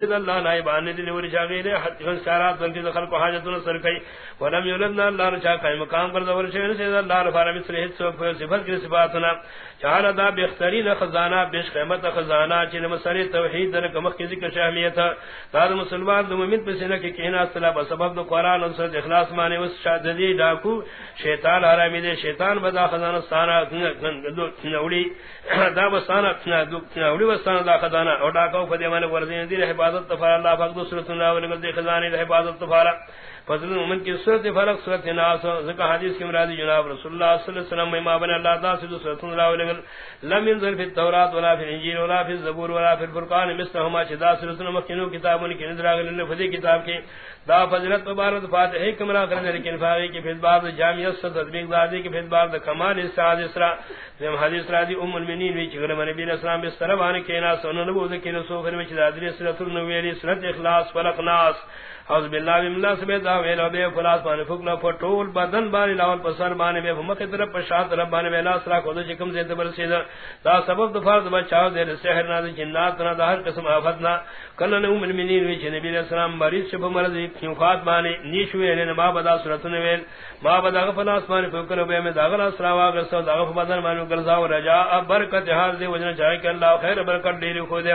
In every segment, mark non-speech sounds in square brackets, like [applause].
اللہ نائبان نے دلی ورشا غیر حتفن سارات بلکہ دخل کو حاجتون سر کئی ولم یولدنا اللہ رچا کئی مقام پر دور شوین اللہ رفار مثل حد سوک صفت کی صفاتنا۔ چہر دا بخترین خزانہ، بیش قیمت خزانہ، چین مسئلی توحید در کمک کی ذکر شہمیت داد مسلمان، دو ممید پسینہ کی کہنا صلاح بسبب دو قرآن انصر اخلاص مانے۔ اس شاددی ڈاکو، شیطان حرامی دے۔ شیطان بدا خزانہ سانا اوڑی۔ [clears throat] دا بسانا اوڑی بسانا دا خزانہ۔ اور ڈاکو فدی مانے دی رحبا حفاظت تفارا اللہ پاک دو سورت اللہ علیہ وسلم حفاظت تفارا فضل مومن کی سورت فرق سورت ناس، ذکر حدیث کی مرادی جناب رسول اللہ صلی اللہ علیہ وسلم ما بن اللہ دا سورت سورت اللہ علیہ وسلم لم ينزل في التوراۃ ولا في الانجیل ولا في الزبور ولا في الفرقان، مثلهما شدا سورت مکینو کتابوں کی نظر اگل نے فضی کتاب کے دا فضیلت مبارک فاتحہ کمرا کرنے، لیکن فاغی کی فضل بعد جامع تطبیق دادی کی فضل بعد کمال استعاد اسرا ہم حدیث راضی ام المؤمنین وچ گرے نبی علیہ السلام بس طرح ان کے نا سن نبو ذکر سو کر وچ دادری سورۃ النویر سورۃ اخلاص فلق ناس. حوض باللہ بملا سبیت دا ویلو بے فلاس بانے فکلا فٹول بدن بانے لاول پسر بانے بے فمک طرف پشاد رب بانے بے لاس راکو دو چکم زیت برسید دا سبب دفار دبا چاو دیر سحر نا دا جنات نا دا ہر قسم آفت نا. کلن ام المنین ویچ نبی علیہ السلام مریض شب مرض کیوفات بانے نیشوی لین ما بدا سورتن ویل. ما بدا غفلاس بانے فکلا بے میں داغل اسرا واغرسو دا غف بدن بانے گرزاو رجا برکت حال دے وجن چاہے کہ اللہ خیر برکت دیری خود دے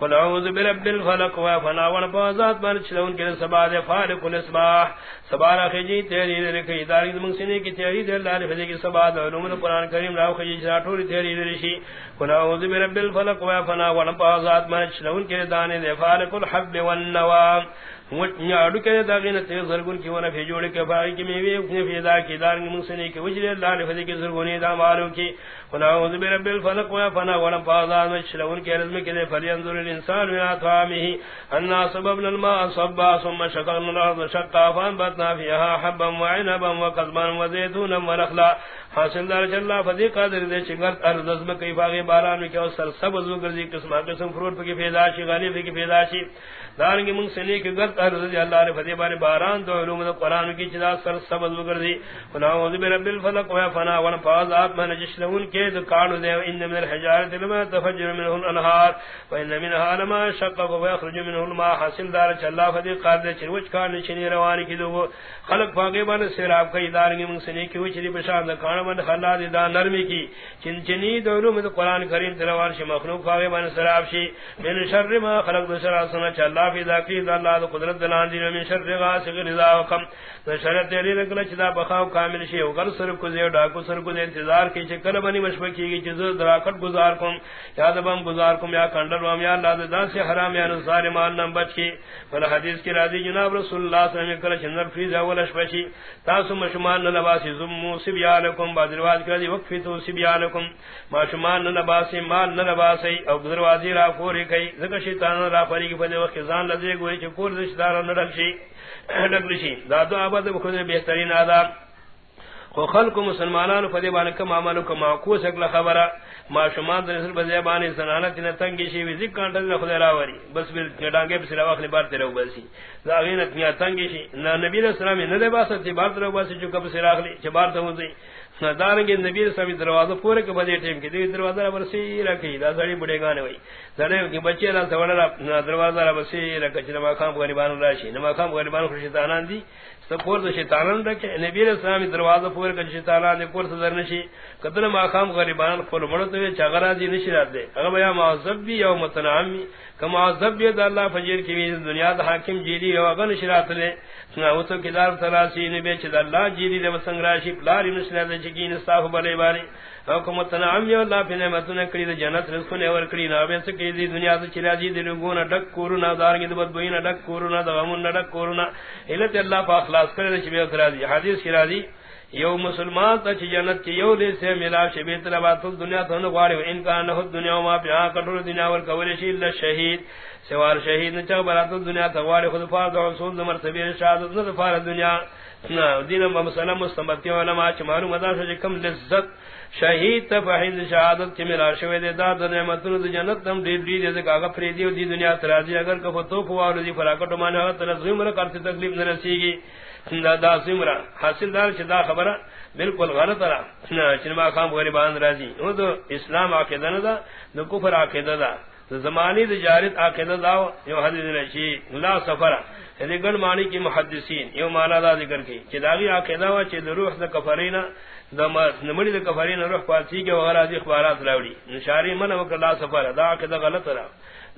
قل اعوذ برب الفلق وفنا ونفازات من چلون کے سبا دے فارق الاسباح سبا رخی تیری دے رکھی جی، داری منسنی کی تیری دے اللہ نے فضی کی سبا دے علوم قرآن کریم راو خجی جی، چراٹوری تیری دے رشی. قل اعوذ برب الفلق وفنا ونفازات من چلون کے دانے دے فارق الحب والنوام اڑو کے داغین تے زرگن کی ورا بھیجوڑ کے بھائی کی میوے، اپنے فیدا کی دار کی مسنے کے وجر اللہ نے فدی کے زرگونی دا مارو کی۔ خدا اعوذ برب الفلق و فنا ولا فاضا مشلون کے رزم کے فلی الانسان من اطعامه ان سببنا الماء صبا ثم شققنا الارض شقا فانبتنا فيها حبا وعنبا وقضبا وزيتونا ونخلا حاصل دار چلا فدی قادر دے چنگر ارض میں کئی باغ باران میں کہ سر سبز گرزی قسم قسم فروٹ کی پیدا شی غالب کی پیدا شی دارنگی منگ سنے کی گرد ارض دی اللہ نے فدی بارے باران تو علوم دا قرآن کی چدا سر سبز بگر دی۔ فناوذ برب الفلق و فنا ون فاز آپ من جشلون کے دو کانو دے ان من الحجارت لما تفجر منه الانہار و ان منها لما شقق و یخرج منه الماء حاصل دار چلا فدی قادر چروچ کان چنی روان کی دو۔ خلق پاگے بان سیراب کئی دارنگی منگ سنے کی وچ دی بشان دا کان من خلا دی دا نرمی کی۔ چن چنی دو علوم دا قرآن کریم تلوار شی مخلوق پاگے بان سیراب شی۔ من شر ما خلق دو سرا سنا چلا فی ذاکی دا اللہ دا قدرت دلان دی من شر غاسق رضا وقم دا شر تیری رکل چدا بخاو کامل شی. وگر سر کو زیو ڈاکو سر کو انتظار کی چکل بنی مشبکی کی چیز دراکت گزار کم. یا دبم گزار کم، یا کندر وام یا اللہ دا سے حرام، یا نصار مال نم بچ کی. فل حدیث کی راضی جناب رسول اللہ صلی اللہ علیہ وسلم کل چندر فیز اول اشپشی تاسو مشمان نلباسی زمو سبیالکم بعد رواز کردی وقفی تو سبیالکم ما شمان نلباسی مال نلباسی او دروازی را فوری کئی. ذکر شیطان را فری کی فدی وقت زان لدے گوئی چی نڈک شی نڈک لشی دادو آباد بخود بہترین آداب. خو خلق مسلمانان فدی بانک معاملو کا معقوس اگلا خبرہ ما شمان در نسل بزیبانی سنانت نے تنگی شی وی ذکر کر خدا راوری بس بل گڈانگے بس راوخ نے بار تیرو بسی زاغینت نیا تنگی شی نبی علیہ السلام نے دے باس تی بار تیرو بسی جو کب سراغ لی چ بار تو دی دارنگے نبی علیہ السلام دروازہ پورے کے بدے ٹیم کی دی دروازہ پر سی رکھی دا سڑی بڑے گانے وئی زڑے کی بچے نہ سوڑا دروازہ پر سی رکھ چنا خام غریبان راشی نما خام غریبان خوشی تانان دی سپور دو شیطانان رکھے نبی علیہ السلام دروازہ پورے کے شیطانان دے پور سے نشی قدر ما خام غریبان کھول مڑتے ہوئے چغرا دی نشی رات دے اگر بیا معذب بھی یوم تنعمی کہ معذب بھی اللہ فجر کی دنیا دا حاکم جیلی یو اگر نشی رات لے او تو کدار تراسی نے بیچ اللہ جیلی دے سنگراشی پلاری نشی رات چکی نصاف بلے بارے حکومت نعم یو اللہ پہ نعمت نے کری جنت رزق نے اور کری نہ بے سکی دی دنیا سے چلا جی دل گونا ڈک کورونا دار کی دبت بوینا ڈک کورونا دغمون ڈک کورونا الت اللہ پاک خلاص کرے چھ بے کرا دی حدیث کی راضی یو مسلمان تا چھ جنت کی یو دے سے ملا چھ بے طلبات دنیا تو نہ غاری ان کا نہ دنیا ما پیا کٹور دنیا ور کولے شی اللہ شہید سوار شہید نہ چھ برات دنیا تو غاری خود فرض اور رسول مرتبہ شہادت نہ فرض دنیا. نہ دین مسلم مستمتی علماء چھ معلوم ادا سے کم لذت شہید تفحید شہادت کی ملا شوید داد نعمتن دی جنت تم دید دید دید کاغا فریدی و دی دنیا ترازی اگر کفو تو فوارو دی فراکت و مانا تنظیم را کرتی تکلیف نرسی گی دا دا سمرا حاصل دار چھ دا خبرہ، بالکل غلط را چنما خام غریبان رازی او دو اسلام عقیدہ ندا دو کفر عقیدہ دا۔ زمانی دجارت عقیدہ داو یو حدیث رشی لا سفر۔ یعنی گن معنی کی محدثین، یو معنی دا ذکر کی۔ چی داغی عقیدہ وا چی روح دا کفرینا نمڑی دا کفرینا روح پاسی کے وغیرہ دی اخبارات راوڑی نشاری من وکر لا سفر. دا عقیدہ غلط را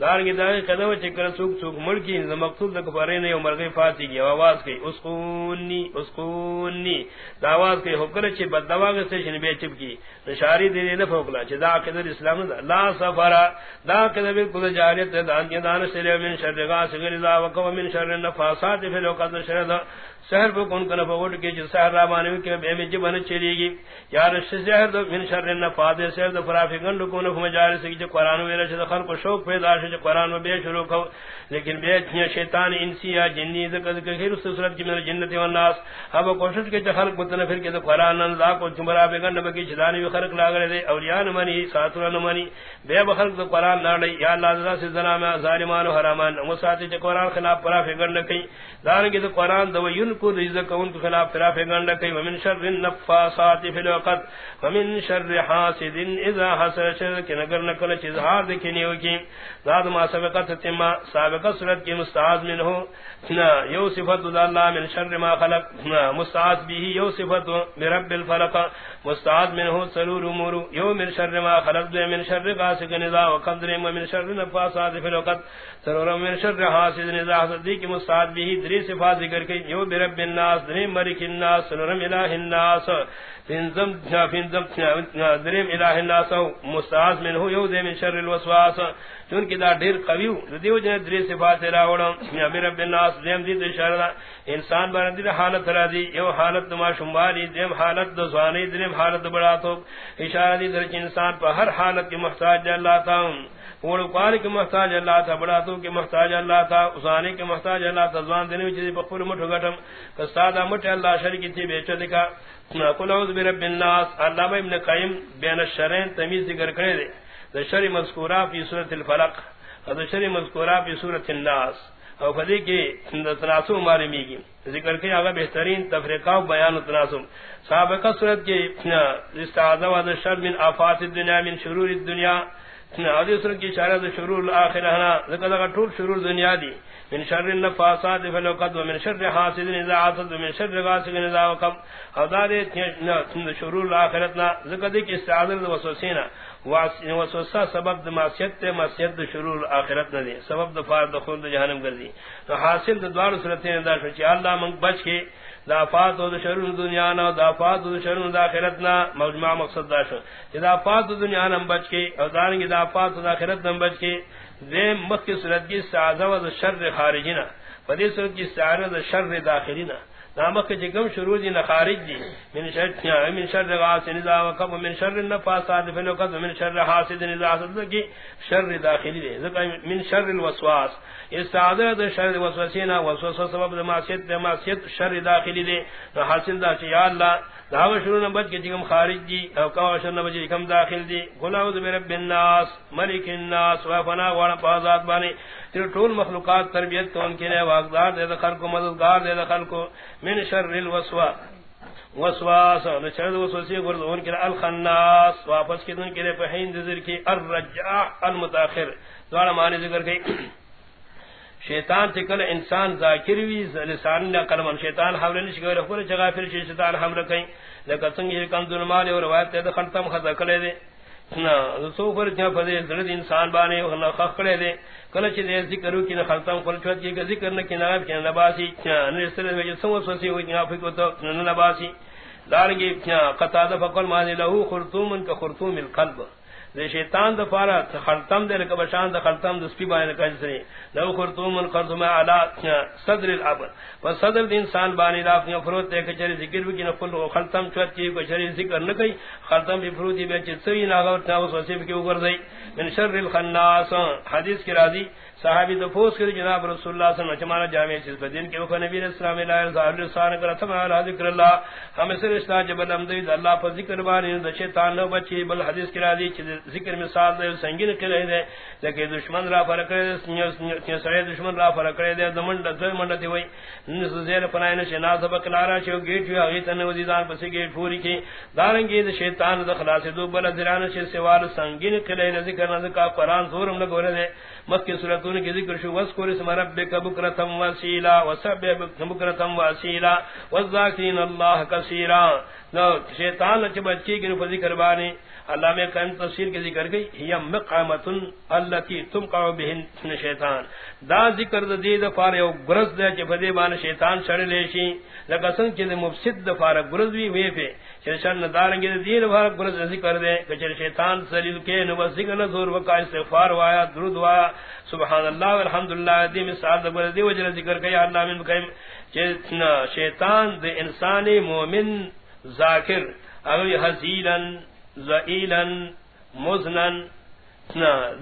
دار کی داغی قدم چکر سوک سوک ملکی مقتول دا کفرین یو مرغی فاتی کی آواز کی اسقونی اسقونی دا آواز کی حکر چی بد دواغ سے شنبی چپ کی نشاری دی دی فوقلا چی دا قدر اسلام دا لا سفر. دا قدر بالکل جاریت دا دان سلی من شر غاس غرزا وکو من شر نفاسات فی الوقت شر دا سحر کو کون کنا کے جس سحر رابانے کے بے میں جبن چلی گی یا رش سحر دو من شر النفاذ سحر دو فرافی گن کو نہ مجالس کی جو قران ویرا چھ خلق کو شوق پیدا چھ قران میں بے شروع کو لیکن بے چھ شیطان، انسی یا جنی، ذکر کے خیر صورت کی من جنت و الناس۔ اب کوشش کے خلق کو نہ پھر کے قران اللہ کو چمرا بے گن بکی چدانی بھی خلق لاگے دے۔ اولیاء نہ منی ساتر نہ منی۔ بے بخلق تو قران نہ لے یا اللہ ذرا سے ظلم ظالمان و حرامان۔ مساتے قران خلاف فرافی گن نہ کہیں۔ دار کے قران دو ین کو رزق ان کے خلاف طرف گنڈ کئی ومن شر النفاسات فی الوقت. ومن شر حاسد اذا حسد شر کہ نگر نکل چیز ہار دکھنی ہوگی. ذات ما سبقت تما سابق صورت کی مستعاذ من ہو نا، یو صفت اللہ من شر ما خلق. نا، مستعاذ به یو صفت برب الفلق. مستعاذ من ہو سرور امور یو من شر ما خلق. دے من شر غاسق نذا وقدر من شر النفاسات فی الوقت. سرور من شر حاسد نذا حسد دی کی مستعاذ به دری صفات ذکر کی. یو برب الناس دریم ملک الناس سنرم الہ الناس. فنزم فنزم دریم الہ الناس مستعاذ منه یو من شر الوسواس. چون کی دا دیر قویو دیو جن دری صفات راوڑا یا برب الناس دیم دی اشارہ انسان بنا دی حالت را دی، یو حالت ما شمالی دیم حالت دو زوانی، دریم حالت بڑا تو. اشارہ دی در انسان پر ہر حالت کی محتاج اللہ تعالی پوڑ پار کے محتاج اللہ تھا بڑا تو کے محتاج اللہ تھا اسانے کے محتاج اللہ تھا زبان دینے چیز بخور مٹھ گٹم. سادہ مٹ اللہ شرکی تھی بیچ دکھا. قل اعوذ برب الناس. علامہ ابن قیم بین الشرین تمیز ذکر کرے دے. دا شر مذکورہ فی سورۃ الفلق دا شر مذکورہ فی سورۃ الناس. او فدی کی تناسو مارے میگی ذکر کے آگا بہترین تفریقہ و بیان و تناسو سابقہ صورت کے استعاذہ و شر من آفات الدنیا من شرور الدنیا حدیث کی اشارہ شرور الاخرہ ذکر کا طول شرور دنیا دی۔ من شر النفاسات في الوقت ومن شر حاسد اذا حسد ومن شر غاسق اذا وقب۔ حضار شرور الاخرتنا ذکر دی کہ استعاذہ وسوسینا یعنی وسوسہ سبب معصیت تے، معصیت شرور اخرت نہ دی سبب دفار دخول جہنم کر دی تو حاصل دوار صورتیں ادا کہ اللہ من بچ کے دافات و شرور دنیا نا دافات و شرور اخرت نا مجمع مقصد دا شو. دافات دنیا نا بچ کے اور دارنگی دافات و اخرت نا بچ کے ذم مخ کی صورت کی سعادہ و شر خارجینا فدی صورت کی سعادہ شر داخلینا نامک جگم شروع دی نخارج دی۔ من شر من شر غاس نزا وقب، من شر النفاسات في الوقت من شر حاسد نزا حسد، کی شر داخلی دی۔ ذکر من شر الوسواس۔ استعاذہ د شر الوسوسینا وسوسہ سبب معصیت معصیت شر داخلی دی۔ حاصل دا یا اللہ داو شروع نمبر کے جگم خارج دی، او کا شروع نمبر جگم داخل دی۔ قل اعوذ برب الناس، ملک الناس، و فنا، و بازات بانی۔ تیر طول مخلوقات تربیت تو ان کے لیے واقدار دے دخل کو مددگار دے دخل کو من شر الوسوا وسواس نشر وسوسی گرد ان کے الخناس. واپس کی دن کے لیے پہین ذکر کی الرجاع المتاخر. دوارا معنی ذکر کی شیطان تکل انسان ذاکر وی لسان نہ کلمن شیطان حملہ نش گئے پورے جگہ پھر شیطان حملہ کہیں لیکن سنگ یہ کم دل مال اور روایت تے ختم خدا کلے دے نہ سو پر جہ فدی درد انسان بانے نہ خخڑے دے۔ کلچ دے ذکر کی نہ ختم کل چوت کی ذکر نہ کنا کہ نباسی نہ اس طرح میں سو سو سی ہوئی نہ پھر تو نہ نباسی۔ دارگی قطا فقل ما له خرطوم کا خرطوم القلب۔ دے شیطان دا پارا خلطم دے لکا بشان دا خلطم دا سپی بانے لکا سرے لو خرطوم من خرطوم علا صدر العبر پس صدر دی انسان بانے لافنی افروت دے کچھر ذکر بکی نفل کل خلطم چوت کی کچھر ذکر نکی خلطم بی فروتی بے چت سوی ناغور تاوس وسیب کی اگر دے من شر الخناس. حدیث کی راضی صحابی دفوس کے جناب رسول اللہ صلی اللہ علیہ وسلم جامع چیز بدین کے وفا نبی اسلام اللہ ظاہر لسان کر اتم علی ذکر اللہ ہم سر اسلام جبل امدید اللہ پر ذکر بانی دا شیطان نو بچی، بل حدیث کرا دی چیز ذکر مثال دے، سنگین کرے دے، لیکن دشمن را فرق کرے دے سڑے دشمن را فرق کرے دے دمن دے من دی وئی نس زیر پنائن شنا سبق نارا چو گیٹ وی اگے تن وزیدان پس گیٹ پوری کی دارنگی دے شیطان دا خلاص دو، بل دران سے سوال سنگین کرے ذکر نہ کا قران زورم لگو رہے مکہ سورۃ سورتوں کی ذکر شو وذکر اسم ربک بکرتم واسیلا، وسبح بکرتم واسیلا، والذاکرین اللہ کثیرا. نو، شیطان چ بچی کی ذکر بانی. اللہ میں قائم تفسیر کی ذکر گئی، ہی مقامت التي تمقع به شیطان. دا ذکر دید فار یو گرز دے چ فدی بان شیطان چڑ لیشی لگسن کہ مفسد دا فار گرز وی وی پہ شان دارنگ دین فار گرز ذکر دے، کہ شیطان سلیل کے نو ذکر نہ زور وقا استغفار وایا، درود وایا. سبحان سبحان اللہ والحمدللہ، دی مثال دے دی وجہ ذکر کہ اللہ من قائم کہ شیطان دے انسانی مومن ذاکر، اگر حزیلن زائلن مزنن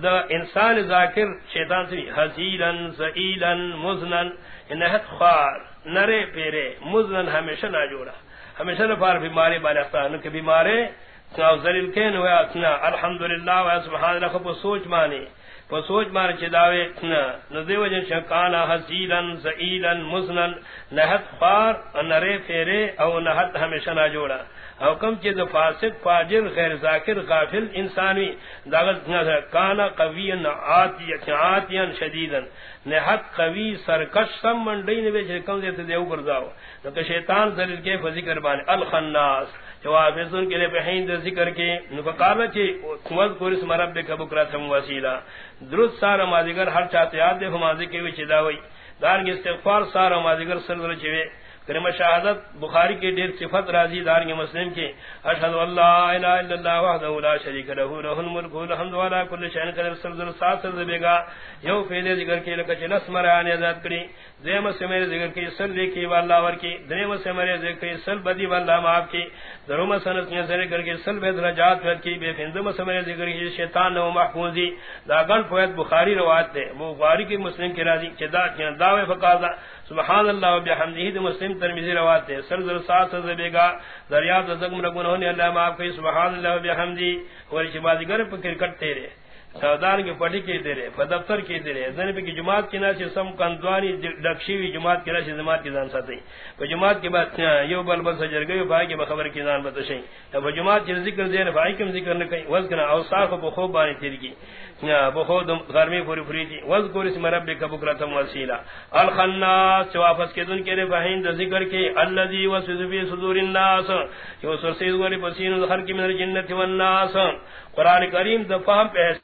دا انسان ذاکر شیطان سے حزیلن زائلن مزنن انہت خوار، نرے پیرے مزنن ہمیشہ نہ جوڑا ہمیشہ نفار بیماری بانے اختار کہ بیمارے سناو ذلیل کین ہوا اتنا الحمدللہ و سبحان اللہ کو سوچ مانی۔ کو سوچ مان چداوے اتنا ندیو جن شکانا حزیلن زائلن مزنن نہت خوار نرے پیرے او نہت ہمیشہ نہ جوڑا۔ او کم چیز فاسق، فاجر، غیر ذاکر، غافل انسانی داغت کانا قوی آتیا شدیدا۔ نحت قوی، سرکش، سم منڈی نوے چھے کم دیتے دیو گرزاو نکہ شیطان ذلیل کے فذکر بانے الخناس۔ جواب حضور کے لیے بہین ذکر کے نفقالا اس مرب اسم بکرا تم وسیلہ۔ درود سارا ماذگر ہر چاہتے یاد دے ہمازی کے وچ داوی دار کے استغفار سارا ماذگر سر چھوے کرم شہادت بخاری کے دیر صفت راضی دار کے مسلم کے اشہد اللہ الہ الا اللہ وحدہ لا شریک له له الملک والحمد ولا كل شيء قدر سر سات سر بیگا یو فیدے ذکر کے لک چنس مرانی ذات کری دیم سے میرے ذکر کی سر لے کی والله ور کی دیم سے میرے ذکر کی سر بدی والله معاف کی دروم سنت نے سر کر کے سر بے درجات ور کی بے فندم سے میرے ذکر کی شیطان نو محفوظی دا گن فوت بخاری روایت ہے بخاری کی مسلم کی راضی چدا دعوے فقاضا سبحان اللہ و بحمدہ دی مسلم ترمذی روایت ہے۔ سر در سات سے بیگا، دریا زگم رگن نے اللہ معاف کی سبحان اللہ و بحمدہ۔ اور شبادی گر پر کرکٹ تیرے۔ سودان کی پٹی کی دے رہے دفتر کی دے رہے زنی کی جماعت کی ناسی سم کندوانی ڈکشی ہوئی، جماعت کی ناسی جماعت کی دان ساتھی جماعت کے بعد ہاں، یو بل بل سجر گئی بھائی کی بخبر کی دان بتشیں اب جماعت کی ذکر دے رہے بھائی کم ذکر نہ کہیں۔ وز کرنا اوصاف کو خوب بانی تیر کی۔ ہاں، بخود غرمی پوری پوری تھی۔ وز کو اسم رب کا بکرتم وسیلہ الخناس سے واپس کے دن کے رے بہین ذکر کے۔ الذی وسوس فی صدور الناس۔ یہ سرسید گوری پسین ہر کی من الجنت والناس۔ قرآن کریم دفاع پہ